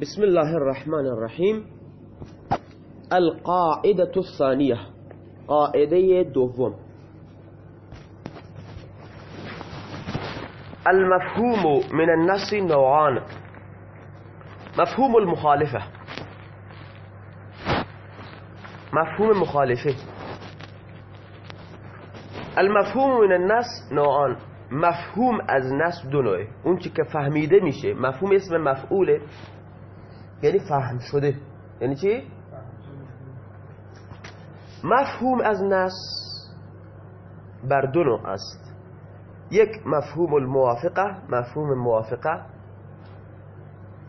بسم الله الرحمن الرحیم. القاعدة الثانية قاعده دوم. المفهوم من النص نوعان. مفهوم المخالفة. مفهوم مخالفه. المفهوم من النص نوعان. مفهوم از نص دو نوعه. اون که فهمیده میشه. مفهوم اسم مفعوله. یعنی فهم شده. یعنی چی؟ مفهوم از نص بر دو نوع است. یک مفهوم الموافقه مفهوم موافقه.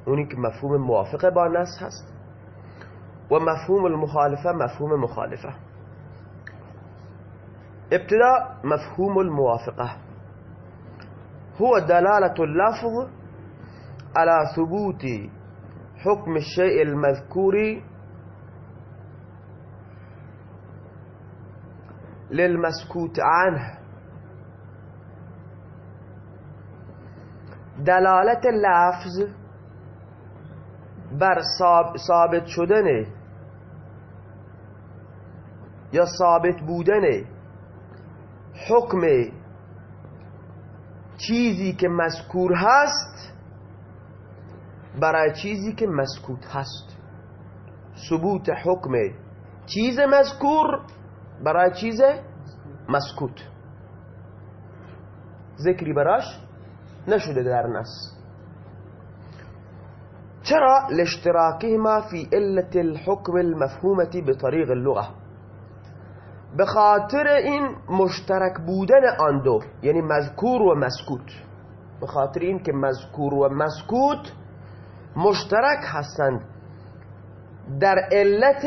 اونی که مفهوم موافقه با نص هست. و مفهوم المخالفه مفهوم مخالفه. ابتداء مفهوم الموافقه. هو دلالة اللفظ على ثبوت حكم الشيء المذكور للمسكوت عنه. دلالت لفظ بر ثابت شدن یا ثابت بودن حکم چیزی که مذکور هست برای چیزی که مسکوت هست. ثبوت حکم چیز مذکور برای چیز مسکوت. ذکری براش نشده در نص چرا لاشتراكهما في علة الحكم المفهومة بطريق اللغة؟ به این مشترک بودن آن دو یعنی مذکور و مسکوت. به این که مذکور و مسکوت مشترک هستند. در علت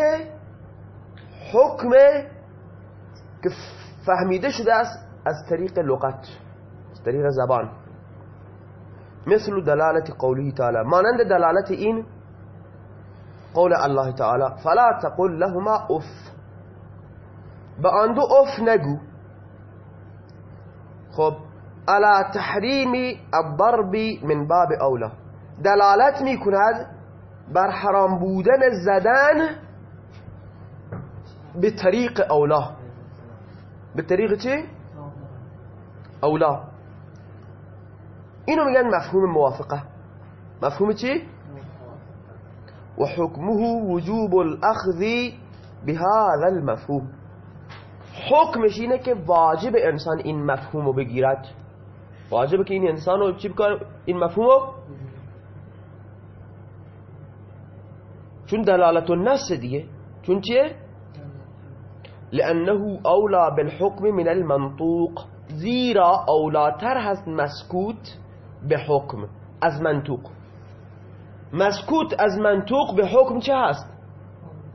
حکم که فهمیده شده است از طریق لغت از طریق زبان. مثل دلالت قوله تعالی. مانند دلالت این قول الله تعالی فلا تقل لهما اف. به آن دو اف نگو. خب على تحریم الضرب من باب اولا دلالت می کند بر حرام بودن زدن به طریق اولا. به طریق چی؟ اولا. اینو میگن مفهوم موافقه. مفهوم چی؟ و حکمه وجوب الاخذ بهذا المفهوم. حکمش اینه که واجب انسان این مفهوم رو بگیرد. واجبه که این انسان رو چی بکنه؟ این مفهوم رو چون دلالت النص دیگه؟ چون چیه؟ لأنه اولا بالحکم من المنطوق. زیرا أولاتر هست مسکوت به حکم. از منطوق. مسکوت از منطوق به حکم چه هست؟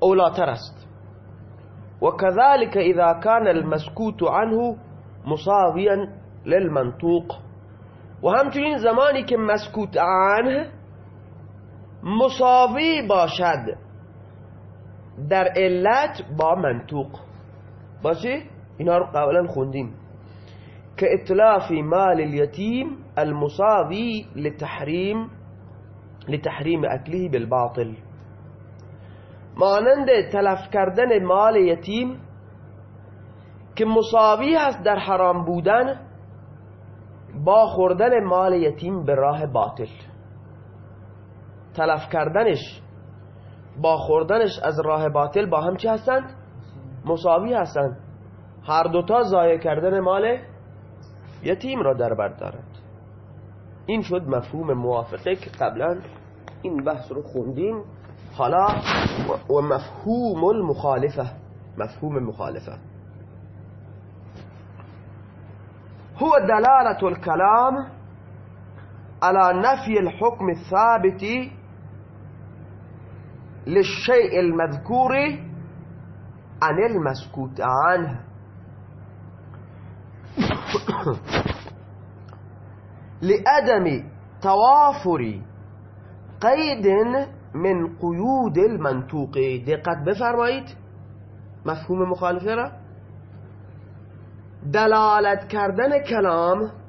أولاتر است. وكذلك إذا كان المسكوت عنه مصاويا للمنطوق. و همچنین زمانی که مسکوت عنه مساوی باشد. در علت با منطوق. باشه اینا رو قبلا خوندیم. که اطلاف مال الیتیم المصاوی لتحریم لتحریم اکله بالباطل. مانند تلف کردن مال یتیم که مساوی هست در حرام بودن با خوردن مال یتیم به راه باطل. تلف کردنش با خوردنش از راه باطل با هم چی هستند؟ مساوی هستند. هر دوتا ضایع کردن مال یتیم را در بر دارد این شد مفهوم موافقه که قبلا این بحث رو خوندیم. حالا و مفهوم المخالفه. مفهوم مخالفه. هو دلالة الكلام على نفي الحكم الثابت للشيء المذكور عن المسكوت عنه. لعدم توافر قید من قیود المنطوق. دقت بفرمایید. مفهوم مخالفه را. دلالت کردن کلام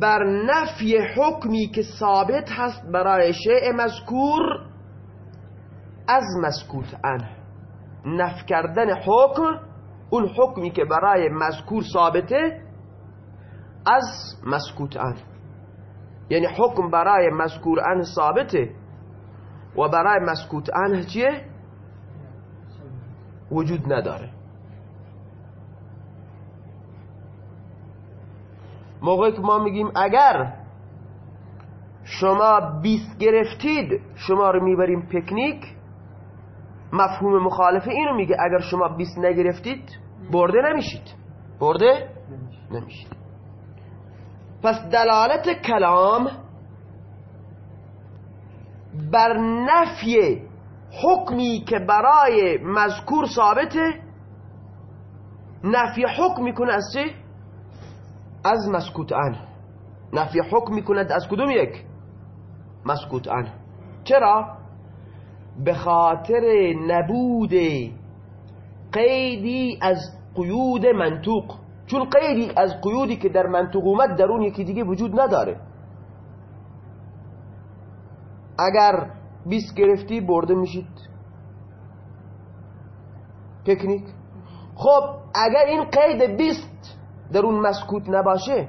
بر نفی حکمی که ثابت هست برای شیء مذکور از مسکوت عنه نف کردن حکم اون حکمی که برای مذکور ثابته از مسکوت عنه یعنی حکم برای مذکور عنه ثابته. و برای مسکوت عنه چیه؟ وجود نداره. موقعی که ما میگیم اگر شما بیست گرفتید شما رو می‌بریم پکنیک مفهوم مخالفه اینو میگه. اگر شما بیست نگرفتید برده نمیشید. برده نمیشید. پس دلالت کلام بر نفی حکمی که برای مذکور ثابته نفی حکم می‌کنه از چه؟ از مسکوت ان نفی حکم می‌کند از کدوم یک؟ مسکوت ان چرا؟ به خاطر نبود قیدی از قیود منطوق. چون قیدی از قیودی که در منطوق اومد در یکی دیگه وجود نداره. اگر 20 گرفتی برده میشید. پکنیک خب اگر این قید 20 درون مسکوت نباشه.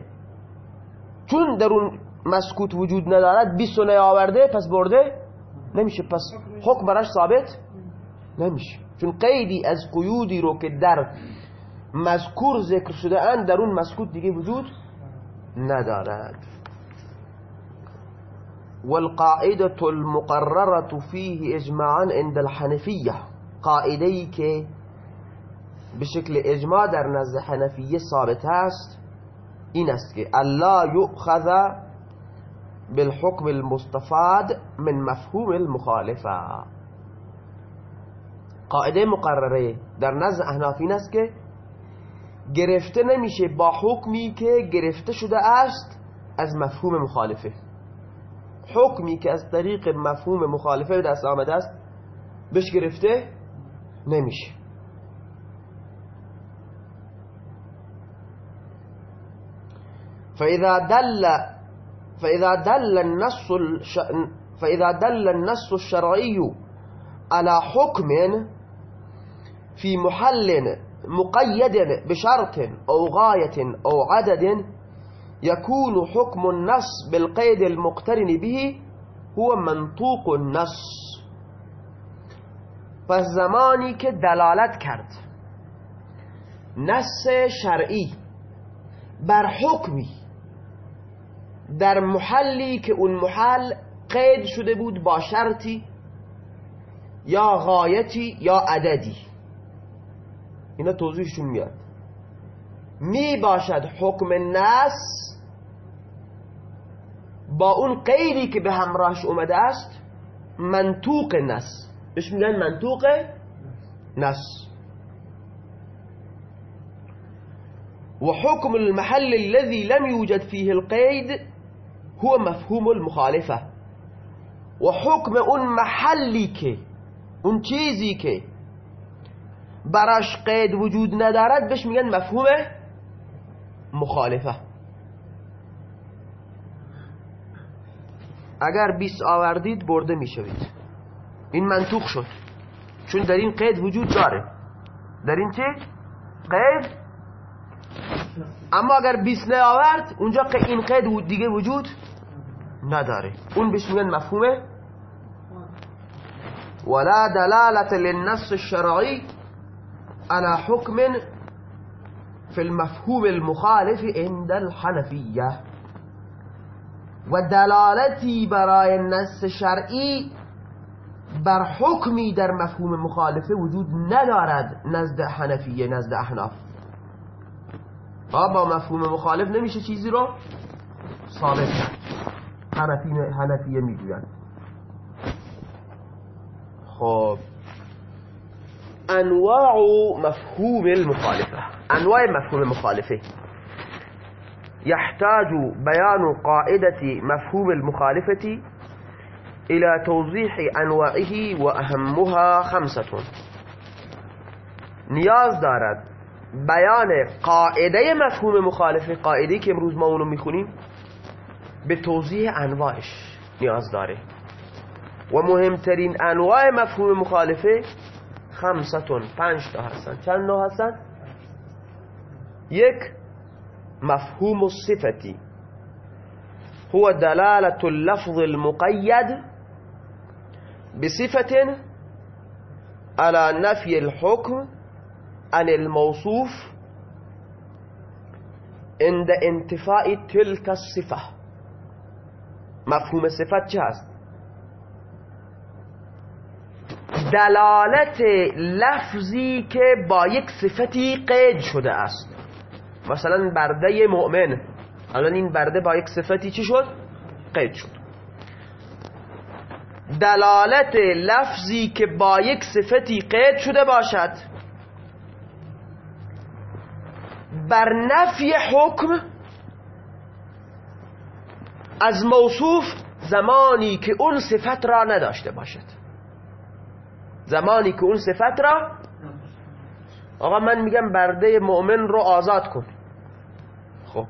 چون درون مسکوت وجود ندارد 20 نیاورده پس برده؟ نمیشه. پس حکم براش ثابت نمیشه. چون قیدی از قیودی رو که در مذکور ذکر شده اند در اون مسکوت دیگه وجود ندارد. والقاعدة المقررة فيه اجماعا عند الحنفية. قاعدة ای که به شکل اجماع در نزد حنفیه ثابت است این است که الله یؤخذ بالحكم المستفاد من مفهوم المخالفه. قاعده مقرره در نزد احنافین است که گرفته نمیشه با حکمی که گرفته شده است از مفهوم مخالفه. حکمی که از طریق مفهوم مخالفه دست آمده است بهش گرفته نمیشه. فإذا دل فإذا دل النص. فإذا دل النص الشرعي على حكم في محل مقيد بشرط أو غاية أو عدد يكون حكم النص بالقيد المقترن به هو منطوق النص پس زمانی که دلالت کرد نص شرعی بر حکمی در محلی که اون محل قید شده بود با شرطی یا غایتی یا عددی. اینا توضیحشون میاد. می باشد حکم نس با اون قیدی که به همراهش اومده است منطوق نس بهش میگن منطوق نس وحكم المحل الذي لم يوجد فيه القيد هو مفهوم المخالفة. وحكم اون محلی که اون چیزی که براش قید وجود ندارد بهش میگن مفهوم مخالفه اگر 20 آوردید برده می‌شوید. این منطوق شد. چون در این قید وجود داره. در این چه؟ قید؟ اما اگر 20 آورد اونجا این قید دیگه وجود نداره اون بهش میگن مفهوم ولا دلالة للنص الشرعي على حكم في المفهوم المخالف عند الحنفية. و دلالتی برای نص شرعی بر حکمی در مفهوم مخالفه وجود ندارد نزد حنفیه نزد احناف. با مفهوم مخالف نمیشه چیزی رو؟ ثابت کرد. حنفیه میگویند خب. أنواع مفهوم المخالفة. أنواع مفهوم مخالفه يحتاج بيان قاعدة مفهوم المخالفة إلى توضيح أنواعه وأهمها خمسة. نیاز دارد. بیان قاعدة مفهوم مخالفة. قاعدة که امروز ما اونو میخونیم به توضیح انواعش نیاز داره. و مهمترین انواع مفهوم مخالفه خمستون پنج تا هستن. چند نوع هستن؟ یک مفهوم الصفتی هو دلالة اللفظ المقيد بصفة على نفي الحكم عن الموصوف عند انتفاء تلك الصفة. مفهوم صفت چه هست دلالت لفظی که با یک صفتی قید شده است. مثلا برده مؤمن. الان این برده با یک صفتی چی شد؟ قید شد. دلالت لفظی که با یک صفتی قید شده باشد. بر نفی حکم از موصوف زمانی که اون صفت را نداشته باشد. زمانی که اون صفت را آقا من میگم برده مؤمن رو آزاد کن. خب.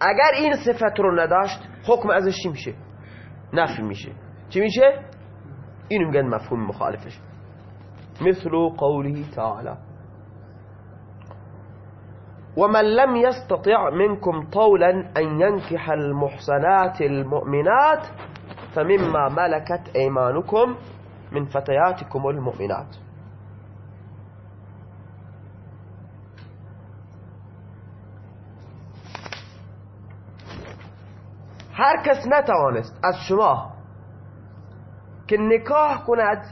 اگر این صفت رو نداشت حکم ازش چی میشه؟ نفی میشه. چی میشه؟ اینو میگن مفهوم مخالفش. مثل قوله تعالی. ومن لم يستطع منكم طولا أن ينكح المحصنات المؤمنات فمما ملكت أيمانكم من فتياتكم المؤمنات. هر کس نتوانست از شما که نکاح کند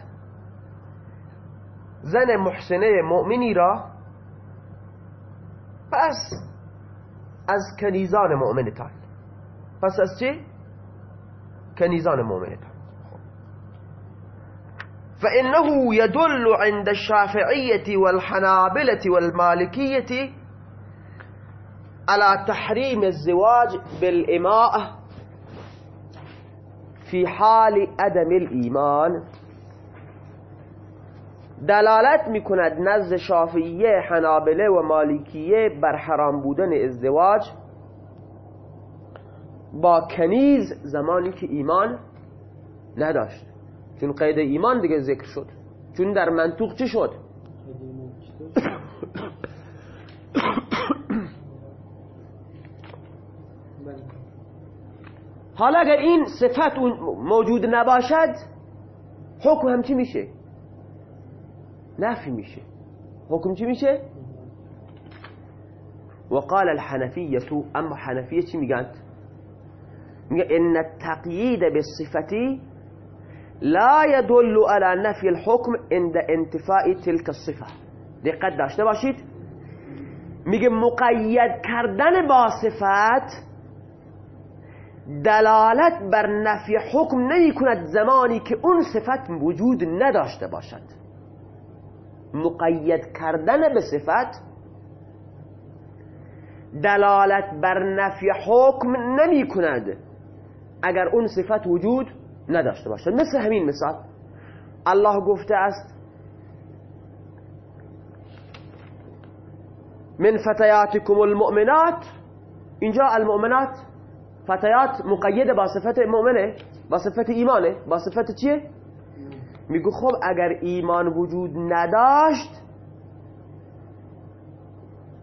زن محسنه مؤمنی را پس از کنیزان مؤمنتان پس از چی؟ کنیزان مؤمنتان فإنه يدل عند الشافعية والحنابلة والمالكية على تحريم الزواج بالإماء في حال عدم الإيمان دلالت می‌کند نزد شافعیه حنابله و مالکیه بر حرام بودن ازدواج با کنیز زمانی که ایمان نداشت. چون قید ایمان دیگه ذکر شد. چون در منطوق چی شد؟ حالا اگر این صفت موجود نباشد حکم هم چی میشه؟ نفی میشه حکم چی میشه وقال الحنفیه أما حنفیه چی میگن میگه إن التقیید بالصفتی لا يدل على نفي الحكم عند انتفاء تلك الصفة. دقت داشته باشید میگه مقید کردن با صفت دلالت بر نفی حکم نمی کند زمانی که اون صفت وجود نداشته باشد. مقید کردن به صفت دلالت بر نفی حکم نمی کند. اگر اون صفت وجود نداشته باشد مثل همین مثال الله گفته است من فتياتكم المؤمنات. اینجا المؤمنات فتيات مقید با صفت مؤمنه با صفت ایمانه با صفت چیه؟ میگو خب اگر ایمان وجود نداشت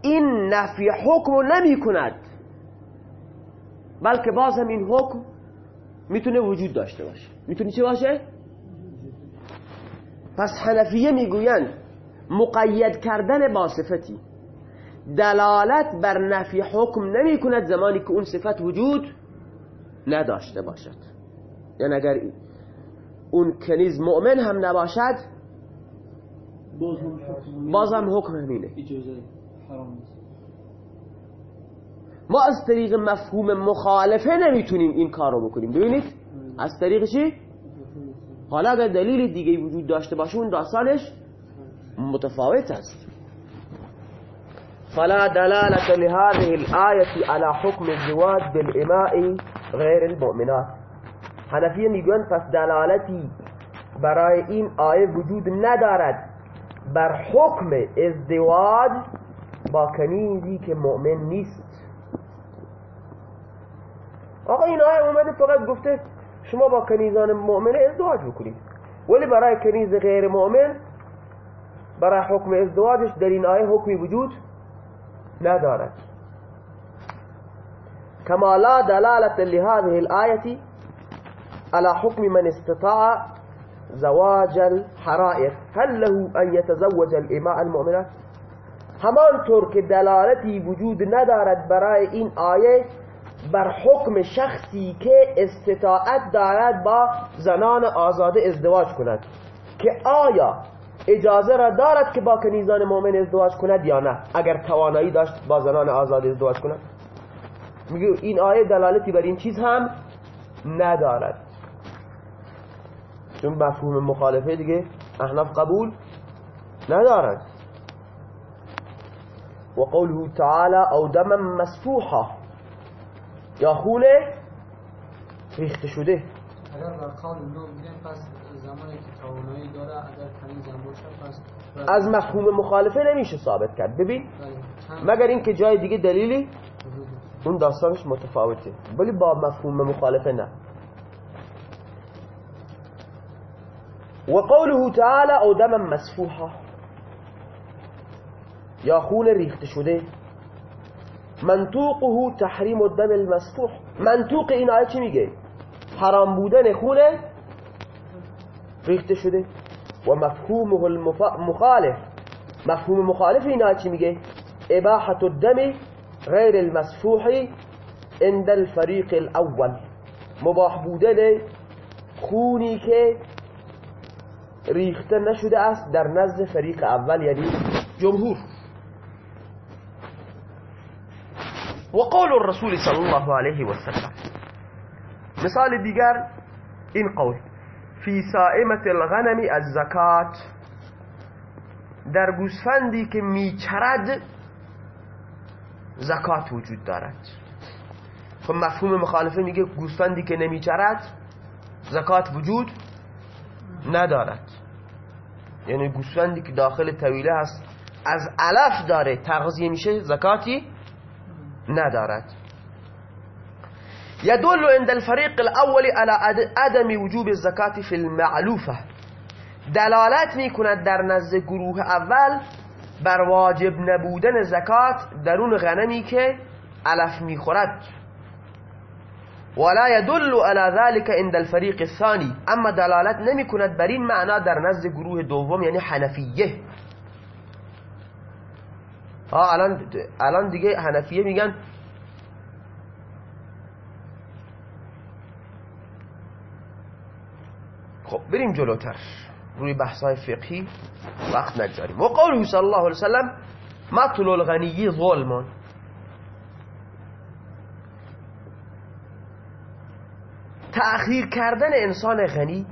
این نفی حکم نمی کند بلکه باز هم این حکم می‌تونه وجود داشته باشه. می‌تونه چه باشه؟ پس حنفیه می‌گویند مقید کردن با صفتی دلالت بر نفی حکم نمی کند زمانی که اون صفت وجود نداشته باشد. یعنی اگر اون کنیز مؤمن هم نباشد باز هم حکم همینه. ما از طریق مفهوم مخالفه نمی‌تونیم این کار رو بکنیم ببینید از طریق چی؟ حالا اگر دلیل دیگه وجود داشته باشه اون داستانش متفاوت است. فلا دلالة لهذه الآية على حكم الزواج بالإماء غیر المؤمنات. حنفیه میگن پس دلالتی برای این آیه وجود ندارد. بر حکم ازدواج با کنیزی که مؤمن نیست. آقا این آیه اومده فقط گفته شما با کنیزان مؤمنه ازدواج بکنید. ولی برای کنیز غیر مؤمن برای حکم ازدواجش در این آیه حکمی وجود ندارد. كما لا دلالة لهذه الآية على حكم من استطاع زواج الحرائر. هل له أن يتزوج الإماء المؤمنات؟ همانطور که دلالتی وجود ندارد برای این آیه بر حکم شخصی که استطاعت دارد با زنان آزاده ازدواج کند. که آیا اجازه را دارد که با کنیزان مؤمن ازدواج کند یا نه؟ اگر توانایی داشت با زنان آزاده ازدواج کند. میگه این آیه دلالتی بر این چیز هم ندارد. چون مفهوم مخالفه دیگه احناف قبول ندارد. و قوله تعالی او دم مسفوحا. یا خونه ریخته شده. اگر نو پس زمانی که توانایی داره اگر کنیزم باشه پس از مفهوم مخالفه نمیشه ثابت کرد. ببین بله. مگر اینکه جای دیگه دلیلی؟ اون داستانش متفاوته. ولی با مفهوم مخالفه نه. و قوله تعالی أو دم مسفوحا. یا خون ریخته شده. منطوقه تحریم الدم المسفوح. منطوق این آیه چی میگه؟ حرام بودن خون ریخته شده. و مفهومه المخالف مفهوم مخالف این آیه چی میگه؟ اباحة الدم غیر المسفوح عند الفریق الأول. مباح بودن خونی که ریخته نشده است در نزد فریق اول یعنی جمهور. و قول الرسول صلی الله علیه و سلم. مثال دیگر این قول. فی سائمت الغنم از زکات در گوسفندی که میچرد زکات وجود دارد. خب مفهوم مخالفه میگه گوسفندی که نمیچرد زکات وجود ندارد. یعنی گوسفندی که داخل طویله هست از علف داره. تغذیه میشه زکاتی ندارد. يدل عند الفريق الأول على عدم وجوب الزكاة في المعلوفة. دلالت می کند در نزد گروه اول بر واجب نبودن زکات در اون غنمی که علف می‌خورد. ولا يدل على ذلك عند الفريق الثاني. اما دلالت نمی کند بر این معنا در نزد گروه دوم یعنی حنفیه. الان الان دیگه حنفیه میگن. خب بریم جلوتر. روی بحثای فقهی وقت نگذاریم. و قوله صلی الله علیه وسلم مطل الغنی ظلمان تأخیر کردن انسان غنی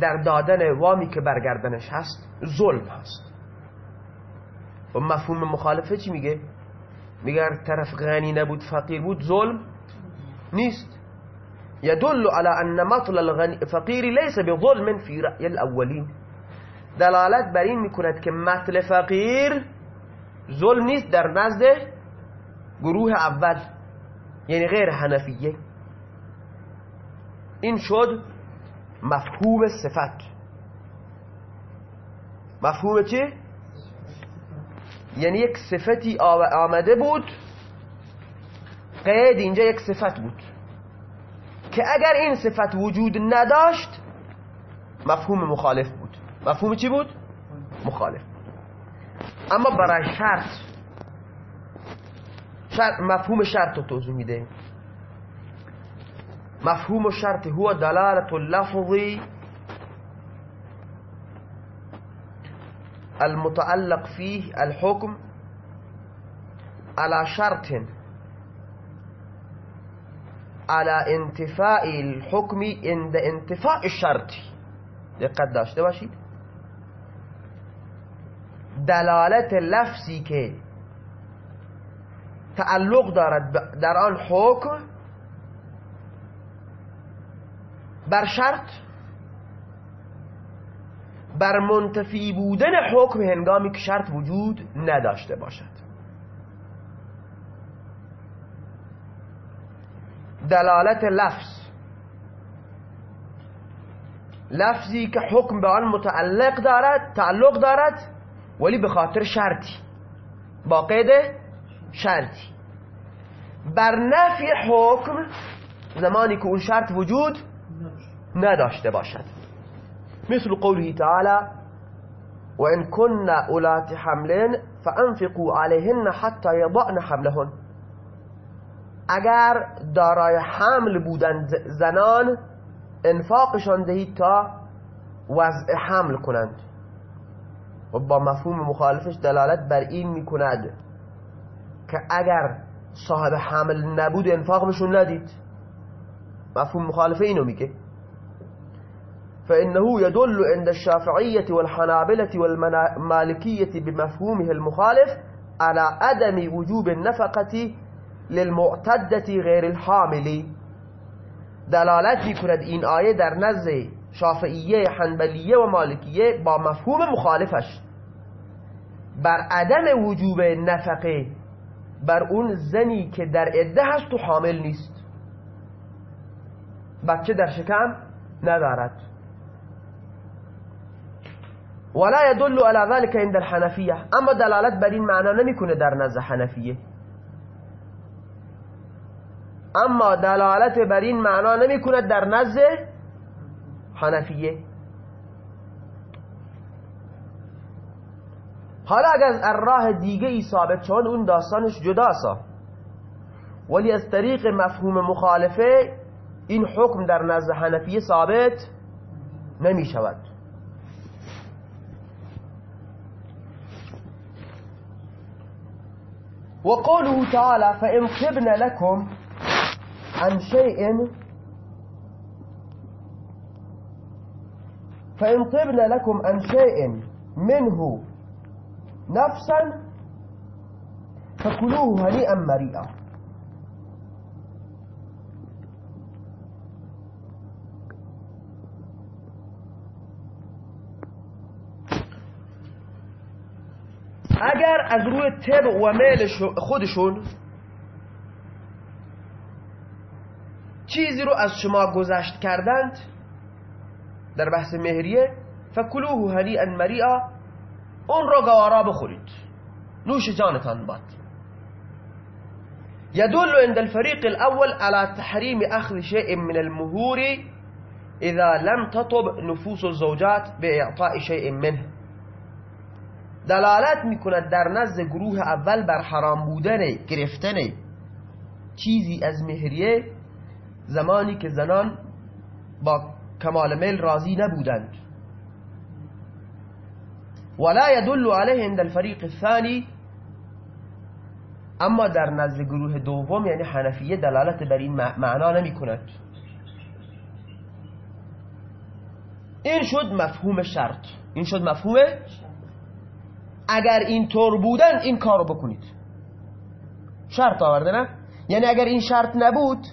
در دادن وامی که برگردنش هست ظلم هست. و مفهوم مخالفه چی میگه؟ میگه طرف غنی نبود فقیر بود ظلم نیست. يدل على أن مطل الفقير ليس بظلم في رأي الأولين دلالت بر این می‌کند که مطل فقیر ظلم نیست در نزد گروه اول یعنی غیر حنفیه. این شد مفهوم صفت. مفهوم چه؟ یعنی یک صفتی آمده بود قید اینجا یک صفت بود. که اگر این صفت وجود نداشت مفهوم مخالف بود. مفهوم چی بود؟ مخالف اما برای شرط, شرط مفهوم شرط رو توضیح میده. مفهوم الشرط هو دلالة اللفظ المتعلق فيه الحكم على شرط على انتفاء الحكم عند انتفاء الشرط. دقت داشته باشید. دلالت لفظی که تعلق دارد در آن حکم بر شرط بر منتفی بودن حکم هنگامی که شرط وجود نداشته باشد. دلالت لفظ. لفظی که حکم به آن متعلق دارد تعلق دارد ولی به خاطر شرطی. با قید شرطی. بر نفی حکم زمانی که اون شرط وجود نداشته باشد. مثل قوله تعالی وإن كن أولات حمل فأنفقوا عليهن حتى يضعن حملهن. اگر دارای حمل بودند زنان انفاقشان دهید تا وضع حمل کنند. و با مفهوم مخالفش دلالت بر این می‌کند که اگر صاحب حمل نبود انفاق بهشون ندید. مفهوم مخالفه اینو میگه. فإنه يدل عند الشافعية والحنابلة والمالكية بمفهومه المخالف على عدم وجوب النفقة للمعتدة غير الحامل. دلالت میکند این آیه در نزد شافعیه حنبلیه و مالکیه با مفهوم مخالفش. بر عدم وجوب نفقه بر اون زنی که در عده هست و حامل نیست. بچه در شکم ندارد. ولا يدل على ذلك عند الحنفية. اما دلالت بر این معنا نمی‌کنه در نزد حنفیه. اما دلالت بر این معنا نمی‌کنه در نزد حنفیه. حالا اگر از راه دیگه ای ثابت چون اون داستانش جداسا. ولی از طریق مفهوم مخالفه این حکم در نزد حنفیه ثابت نمی شود وقوله تعالى فإن طبن لكم عن شيء فإن طبن لكم عن شيء منه نفسا فكلوه هنيئا مريئا. اگر از روی طب و میل خودشون چیزی رو از شما گذشت کردند در بحث مهریه فکلوه هنیئا مریئا اون رو گوارا بخورید. نوش جانتان باد. يدل عند الفريق الأول على تحريم أخذ شيء من المهور إذا لم تطب نفوس الزوجات بإعطاء شيء منه. دلالت می‌کند در نزد گروه اول بر حرام بودن گرفتن چیزی از مهریه زمانی که زنان با کمال میل راضی نبودند. ولا يدل عليه عند الفريق الثاني اما در نزد گروه دوم یعنی حنفیه دلالت بر این معنا نمی کند این شد مفهوم شرط. این شد مفهوم اگر این طور بودن این کارو بکنید. شرط آورده نه؟ یعنی اگر این شرط نبود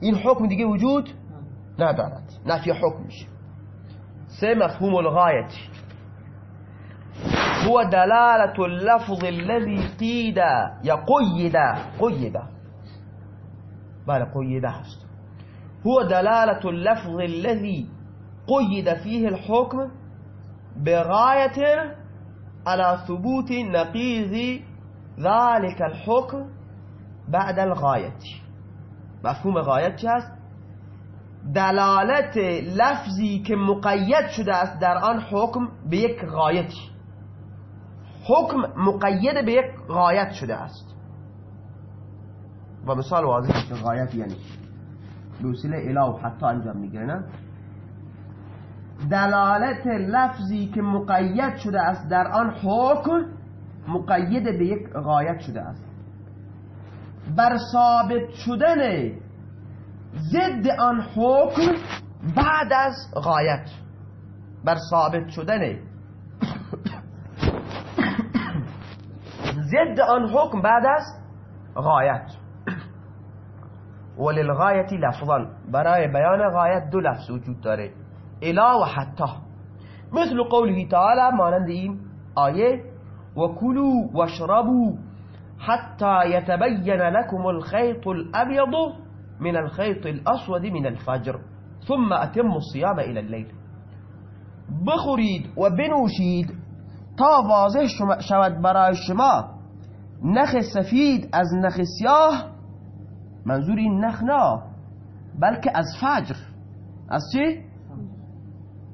این حکم دیگه وجود ندارد. نفی حکم میشه. سه مفهوم الغایت. هو دلالة اللفظ الذي قيد یا قید قید. بله قید هست. هو دلالة اللفظ الذي قيد فيه الحكم بغاية على ثبوت نقيض ذلك الحكم بعد الغایت مفهوم غایت چی هست؟ دلالت لفظی که مقید شده است در آن حکم به یک غایتی حکم مقید به یک غایت شده است. و مثال واضح که غایت یعنی. اله و انجام میگیره دلالت لفظی که مقید شده است در آن حکم مقید به یک غایت شده است. بر ثابت شدن ضد آن حکم بعد از غایت. بر ثابت شدن ضد آن حکم بعد از غایت. وللغایتی لفظا برای بیان غایت دو لفظ وجود داره. الا و حتی مثل قوله تعالی مانند این آیه و کلو و شربو لکم الخیط الابیض من الخيط الأسود من الفجر ثم أتم الصيام إلى الليل. بخورید و بنوشید تا واضح شود برای شما نخ سفید از نخ سیاه منظور این نخ نه بلکه از فجر. از چی؟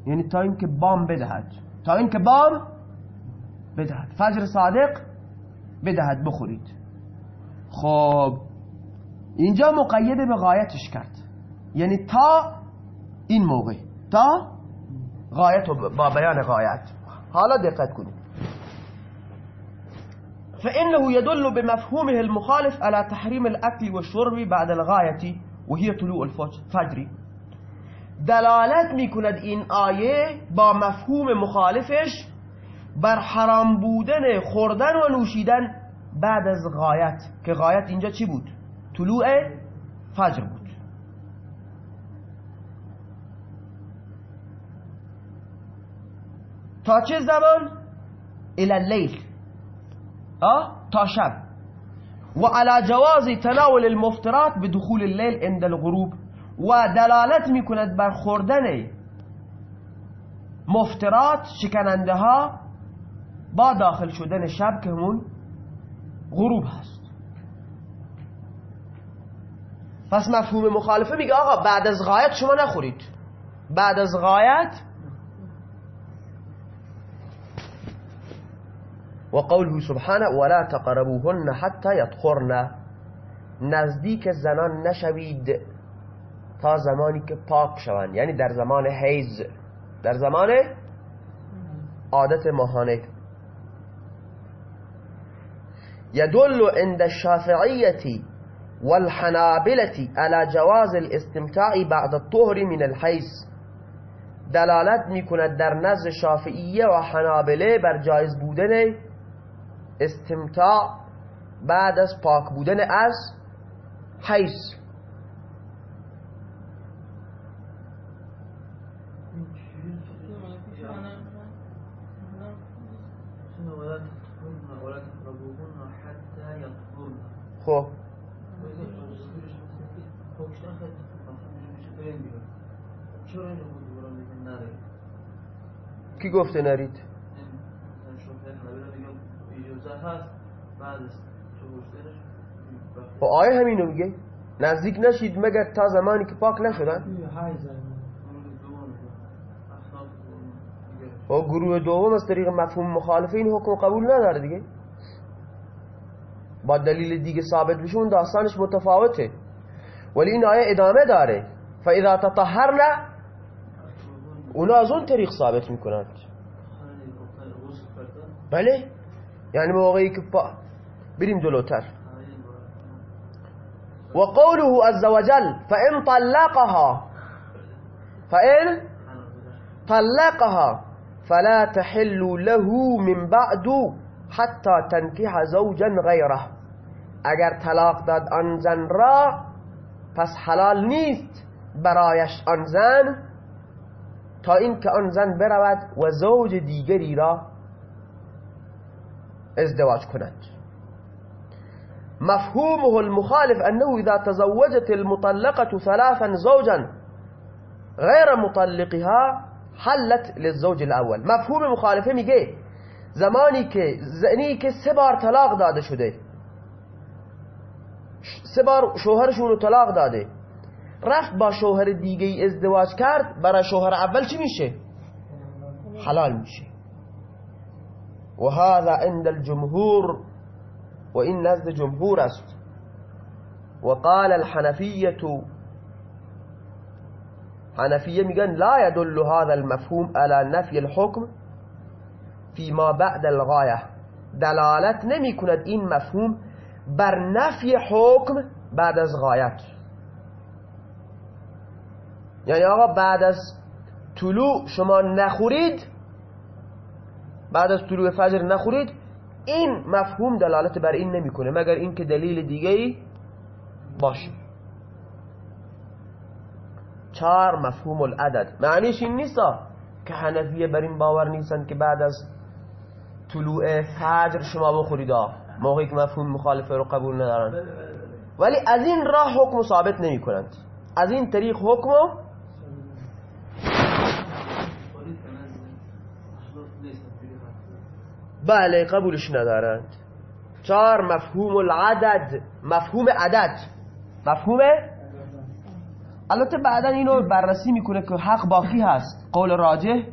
یعنی تا اینکه بام بدهد. تا اینکه بام بدهد. فجر صادق بدهد بخورید. خب اینجا مقید به غایتش کرد. یعنی تا این موقع. تا غایت با بیان غایت. حالا دقت کنید. فإنه يدل بمفهومه المخالف على تحريم الأكل والشرب بعد الغاية وهي طلوع الفجر. دلالت می‌کند این آیه با مفهوم مخالفش بر حرام بودن خوردن و نوشیدن بعد از غایت که غایت اینجا چی بود؟ طلوع فجر بود تا چه زمان؟ اللیل آه؟ تا شب و على جواز تناول المفترات بدخول الليل عند الغروب و دلالت می‌کند بر خوردن مفترات شکننده ها با داخل شدن شب که همون غروب هست. پس مفهوم مخالفه میگه آقا بعد از غایت شما نخورید. بعد از غایت و قوله سبحانه ولا تقربوهن حتى يطهرن نزدیک زنان نشوید. تا زمانی که پاک شوند. یعنی در زمان حیز در زمان عادت ماهانه. يدل عند الشافعية والحنابلة على جواز الاستمتاع بعد الطهر من الحیز دلالت می‌کند در نزد شافعیه و حنابله بر جایز بودن استمتاع بعد از پاک بودن از حیز خب. کی گفته نرید؟ و خب آیه همینو میگه. نزدیک نشید مگر تا زمانی که پاک نشدن؟ و خب گروه دوم از طریق مفهوم مخالفه این حکم قبول نداره دیگه. با دلیل دیگه ثابت بشه اون داستانش متفاوته. ولی این آیه ادامه داره. فاذا تطهرنا اونا از اون طریق ثابت میکنند. بله؟ یعنی موقعی که بریم جلوتر. وقوله عز وجل فإن طلقها فإن طلقها فلا تحل له من بعد حتى تنكح زوجا غيره. اگر طلاق داد آن زن را پس حلال نیست برایش آن زن تا اینکه آن زن برود و زوج دیگری را ازدواج کند. مفهومه المخالف أنه إذا تزوجت المطلقة ثلاثا زوجا غير مطلقها حلت للزوج الأول. مفهوم مخالفه میگه زمانی که زنی که سه بار طلاق داده شده سه بار شوهرشون رو طلاق داده. رفت با شوهر دیگه ای ازدواج کرد برای شوهر اول چی میشه؟ حلال میشه. و هذا عند الجمهور و این نزد جمهور است. و قال الحنفیه حنفیه میگن لا يدل هذا المفهوم على نفی الحكم فيما بعد الغایه. دلالت نمی کند این مفهوم بر نفی حکم بعد از غایت. یعنی آقا بعد از طلوع شما نخورید بعد از طلوع فجر نخورید این مفهوم دلالت بر این نمی‌کنه مگر اینکه دلیل دیگه ای باشه. چهار مفهوم العدد. معنیش این نیستا که حنفیه بر این باور نیستن که بعد از طلوع فجر شما بخورید موقعی که مفهوم مخالفه رو قبول ندارن. ولی از این راه حکم ثابت نمی کنند از این طریق حکم بله قبولش ندارند. چهار مفهوم العدد. مفهوم عدد. مفهوم؟ البته بعدا اینو بررسی می‌کنه که حق باقی هست. قول راجه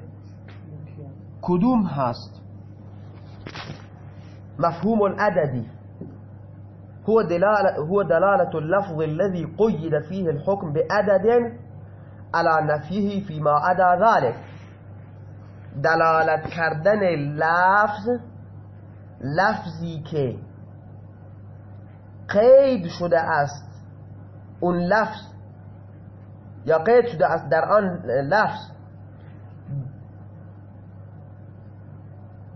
کدوم هست؟ مفهوم العددی هو دلالة, هو دلالة اللفظ الذي قيد فيه الحكم بعدد على نفيه فيما عدا ذلك. دلالت کردن لفظ لفظی که قید شده است اون لفظ یا قید شده است در آن لفظ.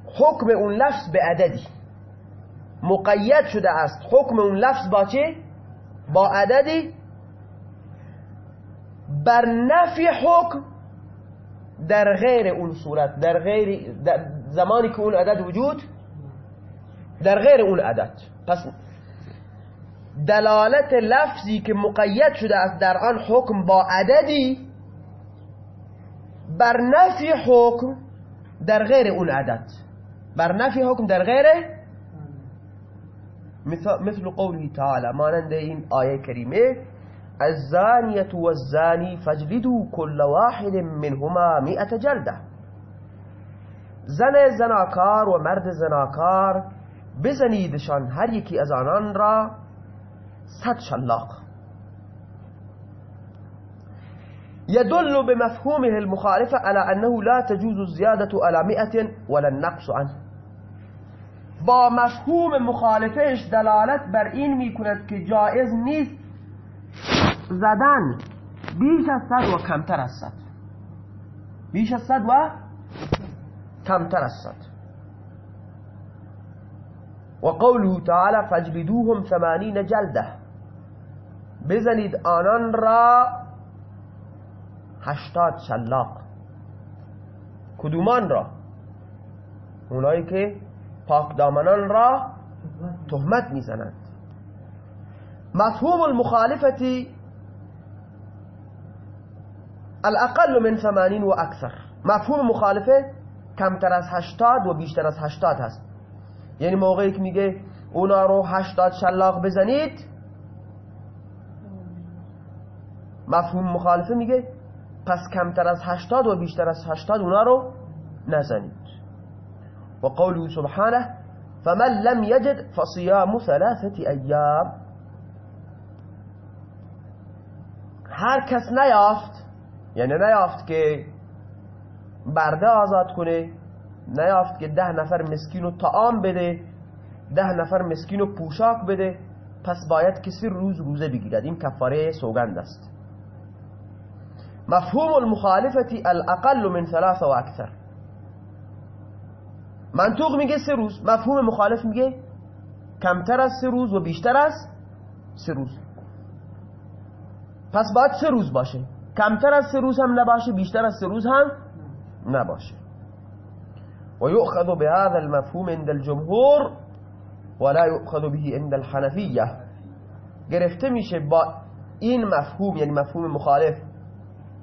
حکم اون لفظ به عددی مقید شده است. حکم اون لفظ با چه؟ با عددی. بر نفی حکم در غیر اون صورت در غیر در زمانی که اون عدد وجود در غیر اون عدد. پس دلالت لفظی که مقید شده است در آن حکم با عددی بر نفی حکم در غیر اون عدد. بر نفی حکم در غیر مثل قوله تعالى مانند این آیه کریمه الزانية والزاني فاجلدوا كل واحد منهما مئة جلدة. زن زناکار و مرد زناکار بزنیدشان هر یکی از آنان را صد شلاق. يدل بمفهومه المخالف على أنه لا تجوز الزيادة على مئة ولا النقص عنه. با مفهوم مخالفش دلالت بر این می کند که جائز نیست زدن بیش از صد و کمتر از صد. بیش از صد و کمتر از صد. و قوله تعالی فجلدوهم ثمانین جلده. بزنید آنان را هشتاد شلاق. کدومان را؟ اونایی که پاک دامنان را تهمت می‌زنند. مفهوم المخالفتی الاقل من ثمانین و اکثر. مفهوم مخالفه کمتر از هشتاد و بیشتر از هشتاد هست. یعنی موقعی که میگه اونا رو هشتاد شلاق بزنید مفهوم مخالفه میگه پس کمتر از هشتاد و بیشتر از هشتاد اونا رو نزنید. و قوله سبحانه فمن لم يجد فصيام ثلاثة ایام هر کس نیافت یعنی نیافت که برده آزاد کنه نیافت که ده نفر مسکین و طعام بده ده نفر مسکین و پوشاک بده پس باید کسی روز روزه بگیرد. این کفاره سوگند است. مفهوم المخالفتی الأقل من ثلاثة و اکثر. منطوق میگه سه روز. مفهوم مخالف میگه کمتر از سه روز و بیشتر از سه روز. پس باید سه روز باشه. کمتر از سه روز هم نباشه بیشتر از سه روز هم نباشه. و یؤخذ بهذا المفهوم عند الجمهور ولا یؤخذ به عند الحنفیه. گرفته میشه با این مفهوم یعنی مفهوم مخالف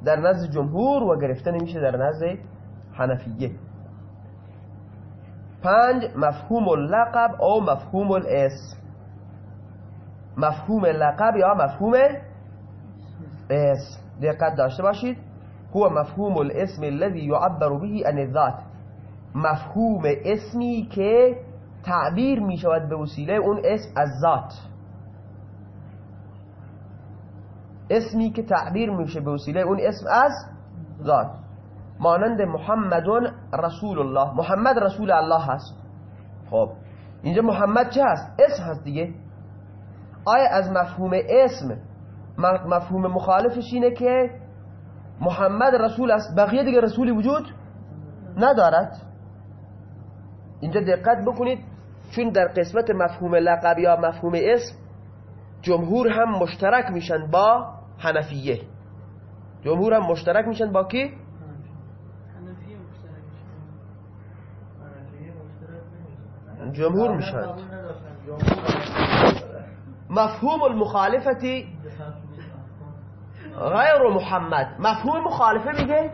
در نزد جمهور و گرفته نمیشه در نزد حنفیه. پنج مفهوم اللقب او مفهوم الاسم. مفهوم لقب یا مفهوم اسم. دقت داشته باشید. هو مفهوم الاسم الذي يعبر به عن الذات. مفهوم اسمی که تعبیر می شود به وسیله اون اسم از ذات. اسمی که تعبیر میشه به وسیله اون اسم از ذات. مانند محمدون رسول الله. محمد رسول الله هست. خب اینجا محمد چه هست؟ اسم هست دیگه. آیا از مفهوم اسم مفهوم مخالفش اینه که محمد رسول است؟ بقیه دیگه رسولی وجود ندارد. اینجا دقت بکنید چون در قسمت مفهوم لقب یا مفهوم اسم جمهور هم مشترک میشن با حنفیه. جمهور هم مشترک میشن با کی؟ جمهور میشن. مفهوم المخالفتی غیر محمد. مفهوم مخالفه میگه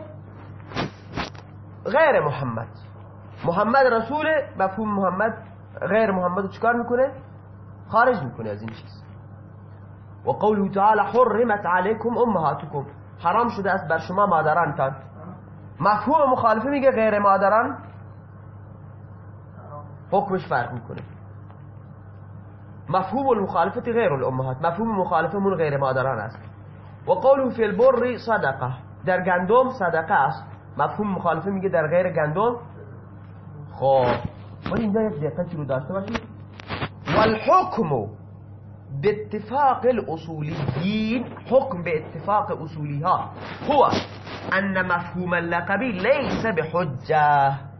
غیر محمد. محمد رسول مفهوم محمد غیر محمد چکار می‌کنه؟ خارج می‌کنه از این چیز. و قوله تعالی حرمت علیکم امهاتکم. حرام شده است بر شما مادرانتان. مفهوم مخالفه میگه غیر مادران. حکمش فرق میکنه. مفهوم المخالفت غیر الامهات. مفهوم مخالفه من غیر مادران است. و قوله فی البر صدقة. در گندم صدقة است. مفهوم مخالفه میگه در غیر گندم. خب. ولی اینجا یک دقیقه رو داشته باشید والحکم باتفاق الاصولیین. حکم به اتفاق اصولی ها هو. ان مفهوم اللقبی لیس بحجة.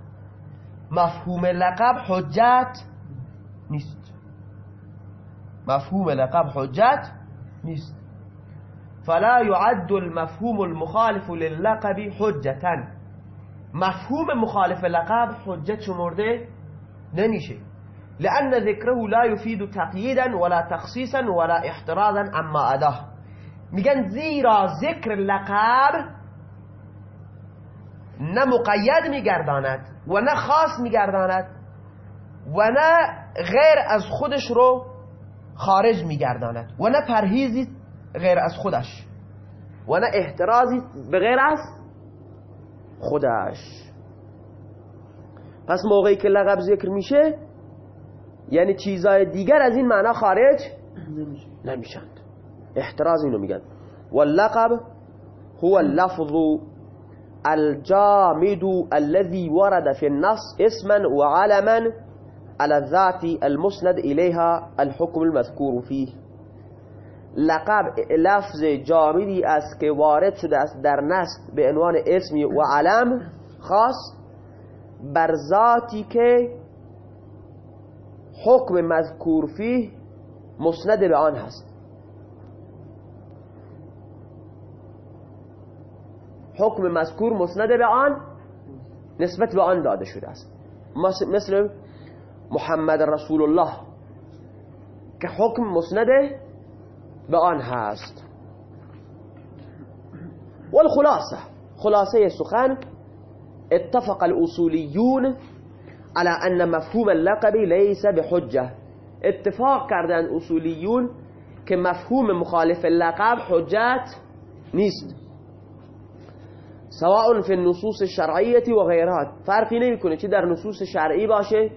مفهوم لقب حجت نیست. مفهوم لقب حجت نیست. فلا يعد المفهوم المخالف للقب حجة مفهوم مخالف لقب حجت شمرده نمیشه. لأن ذكره لا يفيد تقييدا ولا تخصيصا ولا احترازا عما أداه. میگن زیرا ذکر لقب نه مقید میگرداند و نه خاص میگرداند و نه غیر از خودش رو خارج میگرداند و نه پرهیزی غیر از خودش و نه احترازی به غیر از خودش. پس موقعی که لقب ذکر میشه یعنی چیزای دیگر از این معنا خارج نمیشند احتراز اینو میگن. واللقب هو اللفظ الجامد الذي ورد في النص اسما وعلما على الذات المسند إليها الحكم المذكور فيه. لقب لفظ جامدی است که وارد شده است در نص به عنوان اسمی و علم خاص بر ذاتی که حکم مذکور مسند به آن هست. حکم مذکور مسند به آن نسبت به آن داده شده است. مثل محمد رسول الله که حکم مسند به آن هست. والخلاصه خلاصه سخن اتفق الأصوليون على أن مفهوم اللقب ليس بحجة. اتفاق کردن اصولیون که مفهوم مخالف اللقب حجت نیست. سواء في النصوص الشرعية و غیرها فرقی نمیکنه چه در نصوص شرعی باشه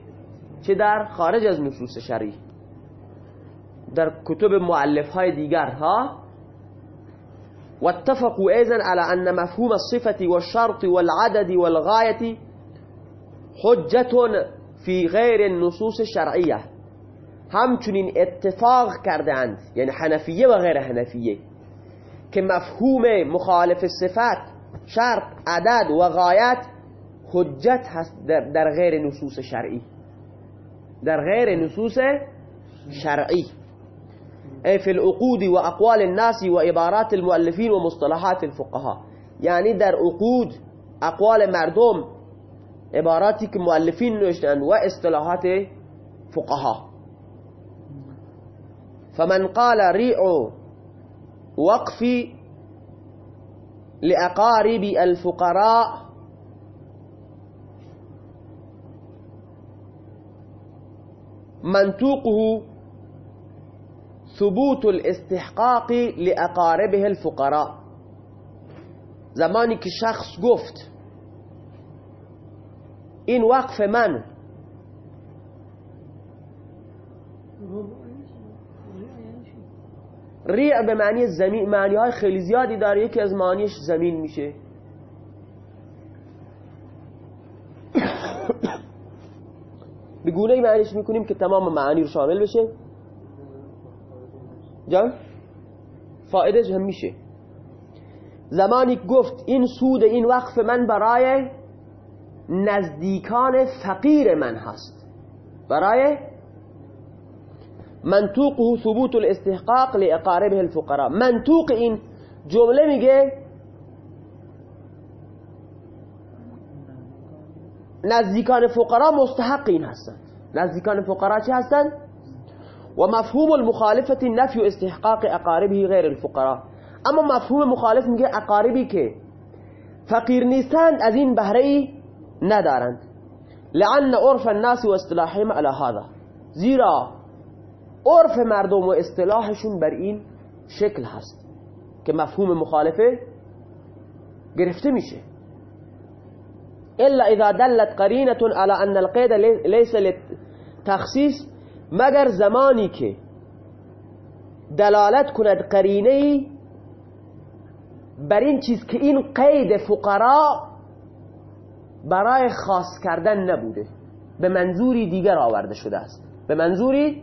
چه در خارج از نصوص شرعی. در کتب معلف های دیگر ها واتفقوا أيضا على ان مفهوم الصفة والشرط والعدد والغاية حجة في غير النصوص الشرعية همچنین اتفاق کردند یعنی حنفیه و غیر حنفیه که مفهوم مخالف صفت شرط عدد و غایت حجت هست در غیر نصوص شرعی. در غیر نصوص شرعی. ای فی العقود و اقوال الناس و عبارات المؤلفین و مصطلحات الفقهاء یعنی در عقود اقوال مردم عباراتی که مؤلفین نوشتن و اصطلاحات فقها. فمن قال ریع وقفی لأقارب الفقراء. منطوقه ثبوت الاستحقاق لأقاربه الفقراء. زمانی که شخص گفت این وقف من؟ ریع به معنی زمین معنی های خیلی زیادی داره. یکی از معنیش زمین میشه. به گونه معنیش می‌کنیم که تمام معانی رو شامل بشه. جان؟ فایده هم میشه. زمانی گفت این سود این وقف من برای نزدیکان فقیر من هست. برای منطوقه ثبوت الاستحقاق لأقاربه الفقراء. منطوق این جملة میگه نزدیکان فقرا مستحق این هستند. نزدیکان فقرا چی هستند؟ و مفهوم المخالفت نفی استحقاق اقاربه غیر الفقراء. اما مفهوم مخالف میگه اقاربی که فقیر نیستند از این بهره ندارند. لعن عرف الناس و اصطلاحهم على هذا. زیرا عرف مردم و اصطلاحشون بر این شکل هست که مفهوم مخالفه گرفته میشه. الا اذا دلت قرینه على ان القید ليس للتخصیص مگر زمانی که دلالت کند قرینه بر این چیز که این قید فقرا برای خاص کردن نبوده به منظوری دیگر آورده شده است. به منظوری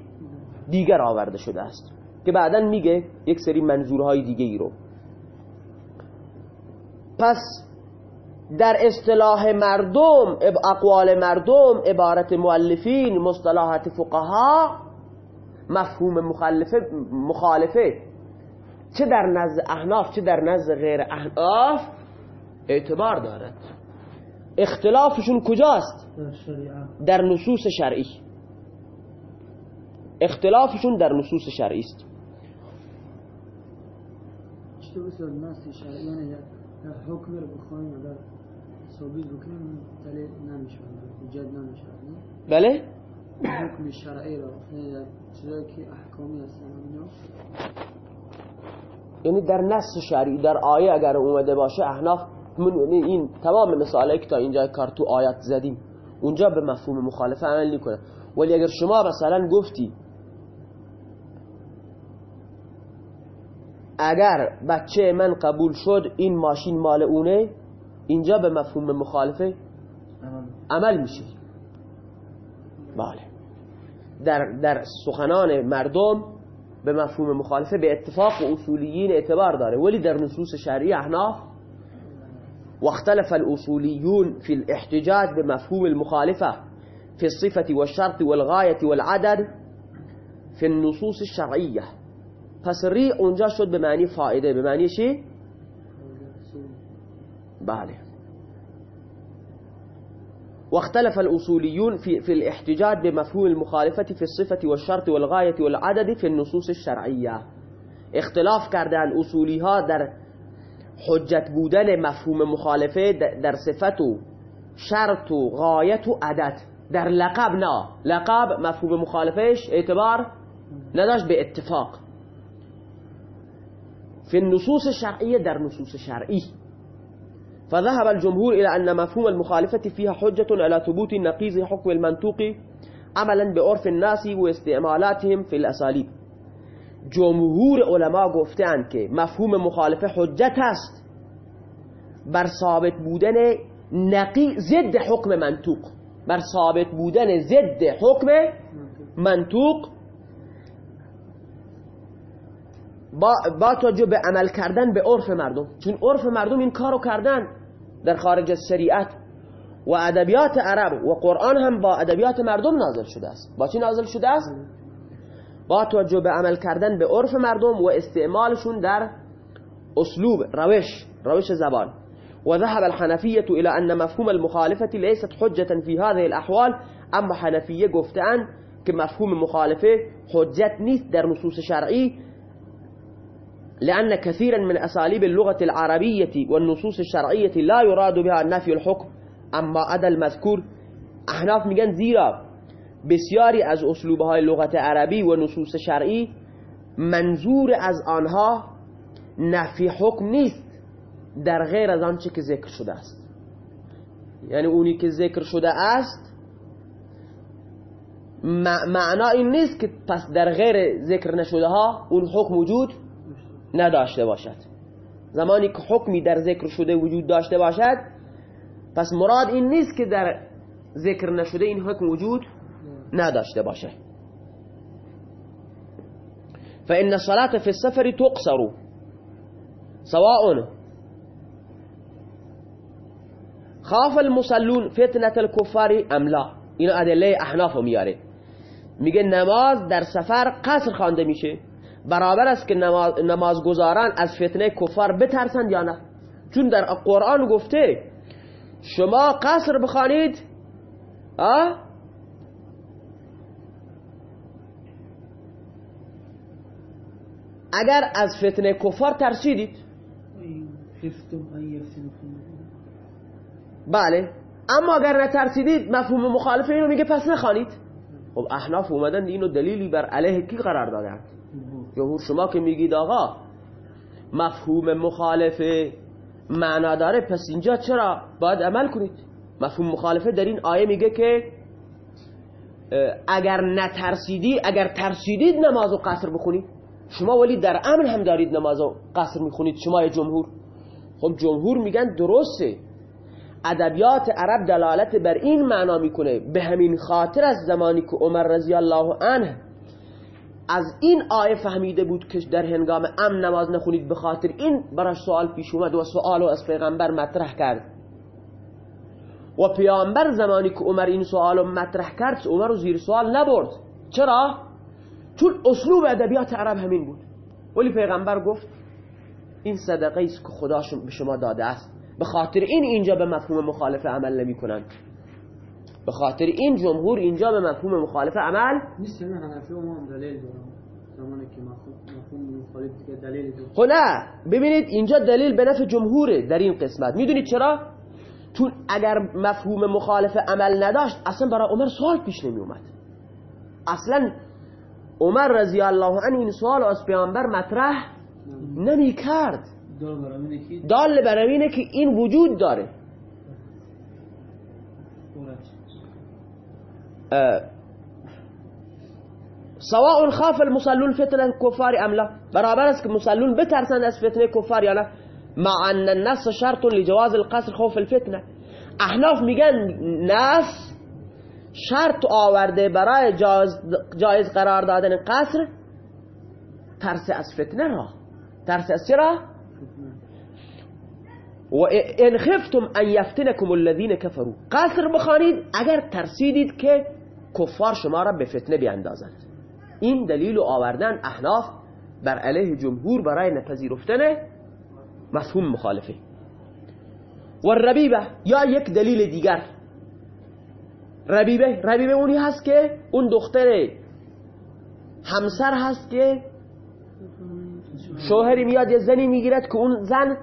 دیگر آورده شده است. که بعدا میگه یک سری منظورهای دیگه ای رو. پس در اصطلاح مردم اقوال مردم عبارت مؤلفین مصطلحات فقها مفهوم مخالفه مخالفه. چه در نزد احناف چه در نزد غیر احناف اعتبار دارد. اختلافشون کجاست؟ در نصوص شرعی. اختلافشون در نصوص شرعی است. یعنی در حکم رو بخوایم اگر ثابت بکنیم دلیل نمیشه حجت نمیشه بله؟ حکم شرعی رو یعنی چیزایی که احکامی هستن اینا. یعنی در نص شرعی در آیه اگر اومده باشه احناف من این تمام مثالایی که تا اینجا کار تو آیات زدیم اونجا به مفهوم مخالفه عمل نکنه ولی اگر شما مثلا گفتی اگر بچه من قبول شد این ماشین مال اونه؟ اینجا به مفهوم مخالفه؟ عمل میشه. بله. در, در سخنان مردم به مفهوم مخالفه به اتفاق اصولیین اعتبار داره. ولی در نصوص شرعی احناف واختلف الأصوليون في الاحتجاج بمفهوم المخالفة في الصفة والشرط والغاية والعدد في النصوص الشرعية پس ری اونجا شد به معنی فائده. به معنی چی؟ بله. واختلف الأصوليون في, في الاحتجاج بمفهوم المخالفة في الصفة والشرط والغاية والعدد في النصوص الشرعية اختلاف کردن اصولی ها در حجت بودن مفهوم مخالفه در صفت و شرط و غایت و عدد. در لقب نه. لقب مفهوم مخالفهش اعتبار نداشت به اتفاق. في النصوص الشرعية در نصوص شرعي. فذهب الجمهور إلى أن مفهوم المخالفة فيها حجة على ثبوت نقيض حكم المنطوق عملا بعرف الناس واستعمالاتهم في الأساليب. جمهور علما گفتند که مفهوم مخالفه حجت است بر ثابت بودن نقی ضد حکم منطوق بر ثابت بودن ضد حکم منطوق با, با توجه به عمل کردن به عرف مردم. چون عرف مردم این کارو کردن در خارج از شریعت. و ادبیات عرب و قرآن هم با ادبیات مردم نازل شده است. با چی نازل شده است؟ با توجه به عمل کردن به عرف مردم و استعمالشون در اسلوب روش روش زبان. و ذهب الحنفية إلى أن مفهوم المخالفة ليست حجة في هذه الأحوال اما حنفیه گفتن که مفهوم مخالفه حجت نیست در نصوص شرعی. لأن كثيرا من أساليب اللغة العربية والنصوص الشرعية لا يراد بها نفي الحكم. أما عدا المذكور أحناف میگن زیرا بسیاری از أسلوبهای لغت عربی و نصوص شرعی منظور از آنها نفی حکم نیست. در غیر از آنچه ذکر شده است. اونی که ذکر شده است معنا این نیست در غیر ذکر نشده ها اون وجود نداشته باشد. زمانی که حکمی در ذکر شده وجود داشته باشد پس مراد این نیست که در ذکر نشده این حکم وجود نداشته باشه. فإن الصلاة في السفر تقصر. سواء خاف المصلون فتنة الكفار ام لا. این ادله احناف میاره. میگه نماز در سفر قصر خوانده میشه. برابر است که نماز نمازگزاران از فتنه کفار بترسند یا نه؟ چون در قرآن گفته شما قصر بخوانید اگر از فتنه کفار ترسیدید. بله. اما اگر نترسیدید مفهوم مخالف اینو میگه پس نخوانید. خب احناف اومدن اینو دلیلی بر علیه کی قرار دادن جمهور. شما که میگید آقا مفهوم مخالف معنا داره پس اینجا چرا باید عمل کنید؟ مفهوم مخالفه در این آیه میگه که اگر نترسیدی اگر ترسیدید نمازو قصر بخونید. شما ولی در امن هم دارید نمازو قصر می‌خونید شما جمهور. خب جمهور میگن درسته. ادبیات عرب دلالت بر این معنا می‌کنه به همین خاطر از زمانی که عمر رضی الله عنه از این آیه فهمیده بود که در هنگام امن نماز نخونید به خاطر این براش سوال پیش اومد و سوالو از پیغمبر مطرح کرد. و پیامبر زمانی که عمر این سوالو مطرح کرد عمر زیر سوال نبرد. چرا؟ چون اسلوب ادبیات عرب همین بود. ولی پیغمبر گفت این صدقه است که خدا شم- به شما داده است. به خاطر این اینجا به مفهوم مخالفه عمل نمی کنند به خاطر این جمهور اینجا به مفهوم مخالفه عمل نیست نه حنفی ما هم دلیل دارم زمانی که مفهوم مخالف دلیل خب نه ببینید اینجا دلیل به نفع جمهوره در این قسمت. می‌دونید چرا؟ چون اگر مفهوم مخالف عمل نداشت اصلا برای عمر سوال پیش نمی اومد اصلا عمر رضی الله عنه این سوال از پیامبر مطرح نمی کرد دال بر اینه که این وجود داره. سواء خاف المصلون فتنة کفار أم لا؟ برابر است که مسلون بترسند از فتنة کفار یا نه مع أن النص شرط لجواز القصر خوف الفتنة. أحناف میگن نص شرط آورده برای جایز قرار دادن قصر ترس از فتنه را. ترس از چرا؟ و إن خفتم أن یفتنکم الذین کفروا قصر بخوانید اگر ترسیدید که کفار شما را به فتنه بیاندازند. این دلیل و آوردن احناف بر علیه جمهور برای نپذیرفتن مفهوم مخالفه. و ربیبه یا یک دلیل دیگر. ربیبه ربیبه اونی هست که اون دختر همسر هست که شوهری میاد یه زنی می‌گیرد که اون زن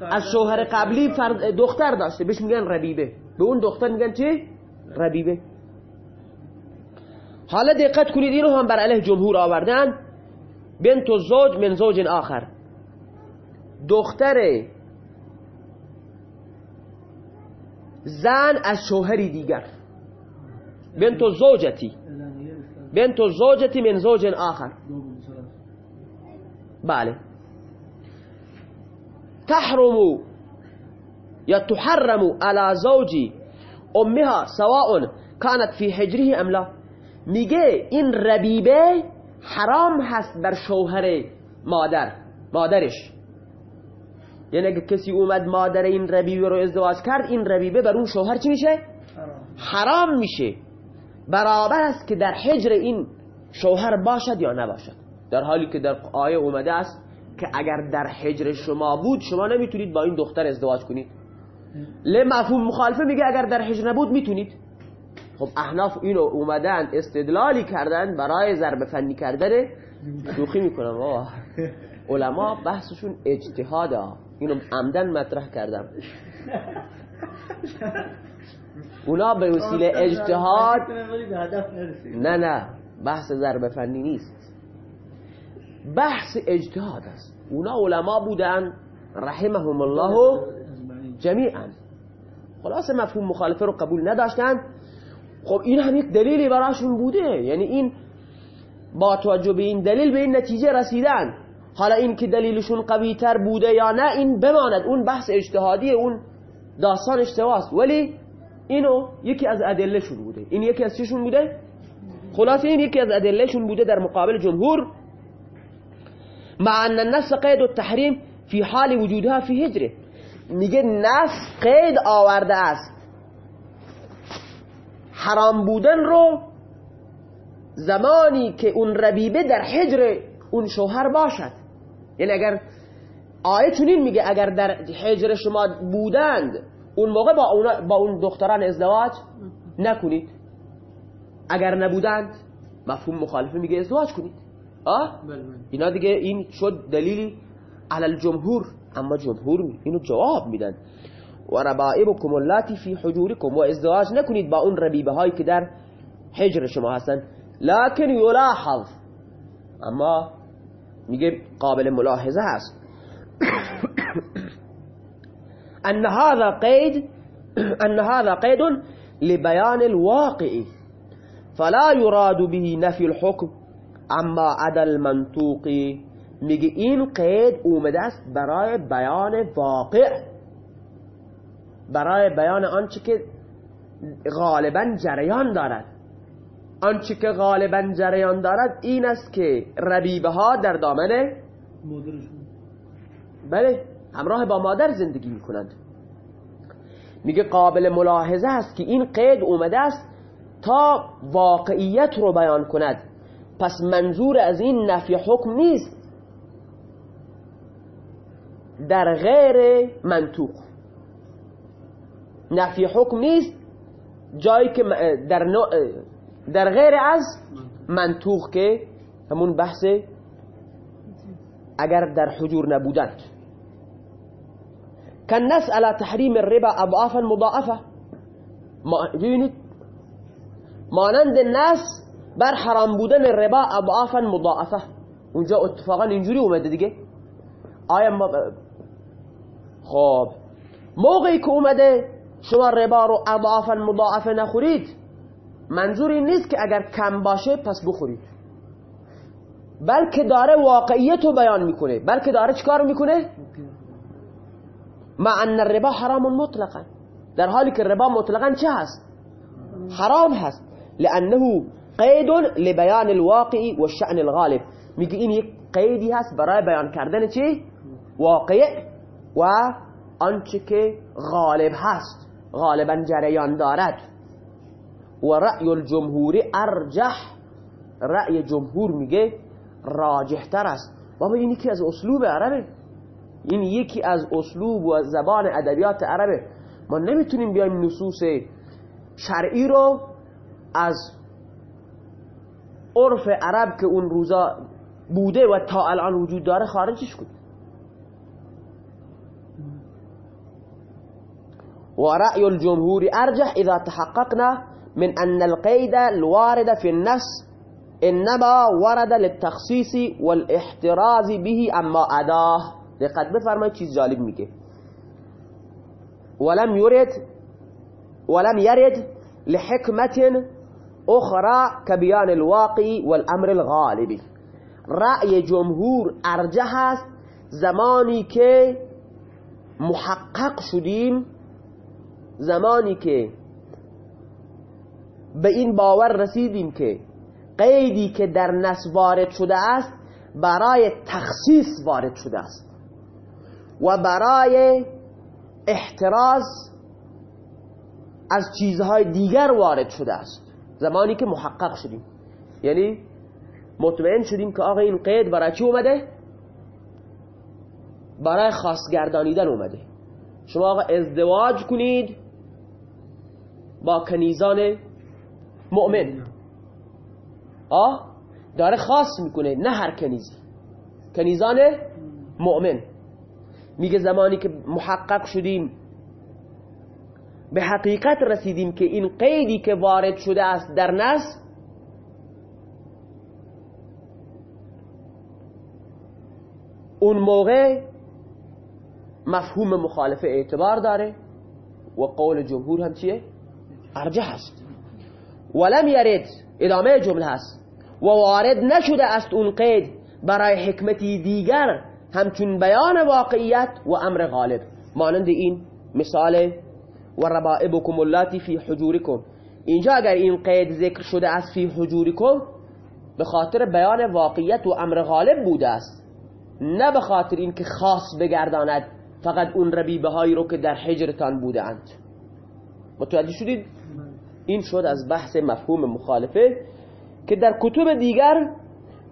از شوهر قبلی دختر داشته. بهش میگن ربیبه. به اون دختر میگن چی؟ ربیبه. حالا دقت کنید اینو هم بر علیه جمهور آوردن. بنت و زوج من زوج آخر. دختر زن از شوهری دیگر. بنت و زوجتی. بنت و زوجتی من زوج آخر. بله. تحرم یا تحرم على زوج امها سواء كانت في حجره ام لا. میگه این ربیبه حرام هست بر شوهر مادر مادرش. یعنی اگه کسی اومد مادر این ربیبه رو ازدواج کرد این ربیبه بر اون شوهر چی میشه؟ حرام میشه. برابر است که در حجر این شوهر باشد یا نباشد. در حالی که در آیه اومده است که اگر در حجر شما بود شما نمی‌تونید با این دختر ازدواج کنید. له مفهوم مخالفه میگه اگر در حجر نبود می‌تونید. خب احناف اینو اومدن استدلالی کردن برای ضرب فنی کردن شوخی می‌کنم بابا علما بحثشون اجتهاده. اینو عمدن مطرح کردم. اونا به وسیله اجتهاد نه نه. بحث ضرب فنی نیست. بحث اجتهاد است. اونا علما بودن رحمهم الله جمیعا. خلاص مفهوم مخالفه رو قبول نداشتن. خب این هم یک دلیلی براشون بوده. یعنی این با توجه به این دلیل به این نتیجه رسیدن. حالا این که دلیلشون قوی تر بوده یا نه این بماند. اون بحث اجتهادی اون داستان اشتواست ولی اینو یکی از ادلهشون بوده. این یکی از چیشون بوده؟ خلاصه این یکی از ادلهشون بوده در مقابل جمهور. مع ان النص قید التحریم فی حال وجودها فی هجره میگه نص قید آورده است. حرام بودن رو زمانی که اون ربیبه در حجر اون شوهر باشد. یعنی اگر آیه چنین میگه اگر در حجر شما بودند اون موقع با, اونا با اون دختران ازدواج نکنید. اگر نبودند مفهوم مخالفه میگه ازدواج کنید. آه؟ بله بله. اینا دیگه این شد دلیلی علی الجمهور اما جمهور اینو جواب میدن. و ربائبکم اللاتی فی حجورکم و ازدواج نکنید با اون ربیبه هایی که در حجر شما هستن لکن یلاحظ أما میگه قابل ملاحظة هست أن هذا قید أن هذا قید لبیان الواقع. فلا يراد به نفی الحكم أما عدل منطوقی میگه این قید اومده است برای بیان واقع. برای بیان آنچه که غالبا جریان دارد. آنچه که غالبا جریان دارد این است که ربیبه ها در دامن بله همراه با مادر زندگی می‌کنند. میگه قابل ملاحظه است که این قید اومده است تا واقعیت رو بیان کند. پس منظور از این نفی حکم نیست. در غیر منطوق. نفی حکم نیست جایی که م- در, نوع- در غیر از منطوق که همون بحث اگر در حجور نبودند. کن نسأل تحریم الربا اضعافا مضاعفة. ببینید مانند نس بر حرام بودن ربا اضعافا مضاعفة. اونجا اتفاقا اینجوری اومده دیگه. آیا ما خب. موقعی که اومده شما ربا رو اضعافا مضاعفه نخورید. منظور این نیست که اگر کم باشه پس بخورید. بلکه داره واقعیت رو بیان میکنه. بلکه داره چیکار میکنه. مع ان الربا حرام مطلقا. در حالی که ربا مطلقا چه هست؟ حرام هست. لأنه قید لبیان الواقع و الشأن الغالب. میگه این یک قیدی هست برای بیان کردن چی؟ واقع و آنچه که غالب هست. غالبا جریان دارد. و رأی الجمهور ارجح. رأی جمهور میگه راجح تر است. بابا این یکی از اسلوب عربه. این یکی از اسلوب و زبان ادبیات عربه. ما نمی‌تونیم بیایم نصوص شرعی رو از عرف عرب که اون روزا بوده و تا الان وجود داره خارجش کنیم. ورأي الجمهور أرجح إذا تحققنا من أن القيد الوارد في النص إنما ورد للتخصيص والاحتراز به أما أداة دقت بفرمایید چیز جالب میگه. ولم يرد ولم يرد لحكمة أخرى كبيان الواقع والأمر الغالب. رأي جمهور أرجح زمانی که محقق شدیم زمانی که به این باور رسیدیم که قیدی که در نص وارد شده است برای تخصیص وارد شده است. و برای احتراز از چیزهای دیگر وارد شده است. زمانی که محقق شدیم. یعنی مطمئن شدیم که آقا این قید برای چی اومده؟ برای خاصگردانیدن اومده. شما آقا ازدواج کنید با کنیزان مؤمن. آه داره خاص می‌کنه نه هر کنیزی کنیزان مؤمن. میگه زمانی که محقق شدیم به حقیقت رسیدیم که این قیدی که وارد شده است در نص اون موقع مفهوم مخالفه اعتبار داره. و قول جمهور هم چیه؟ ارجح است. ولم یرد ادامه جمله هست و وارد نشده است اون قید برای حکمتی دیگر همچون بیان واقعیت و امر غالب. مانند این مثال و ربائبکم اللاتی فی حجورکم. اینجا اگر این قید ذکر شده است فی حجورکم به خاطر بیان واقعیت و امر غالب بوده است. نه به خاطر اینکه خاص بگرداند فقط اون ربیبه هایی رو که در حجرتان بوده اند. متوجه شدید؟ این شد از بحث مفهوم مخالفه که در کتب دیگر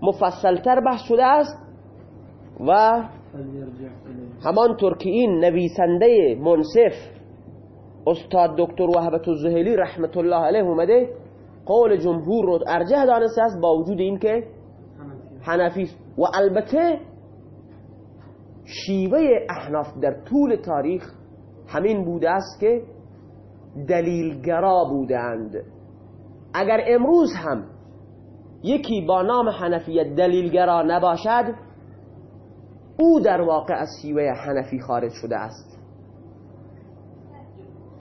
مفصلتر بحث شده است و همانطور که این نویسنده منصف استاد دکتر وهبت الزهلی رحمت الله علیه اومده. قول جمهور رو ارجح دانسته است با وجود این که حنفی و البته شیوه احناف در طول تاریخ همین بوده است که دلیلگرا بودند. اگر امروز هم یکی با نام حنفیت دلیلگرا نباشد او در واقع از شیوه حنفی خارج شده است.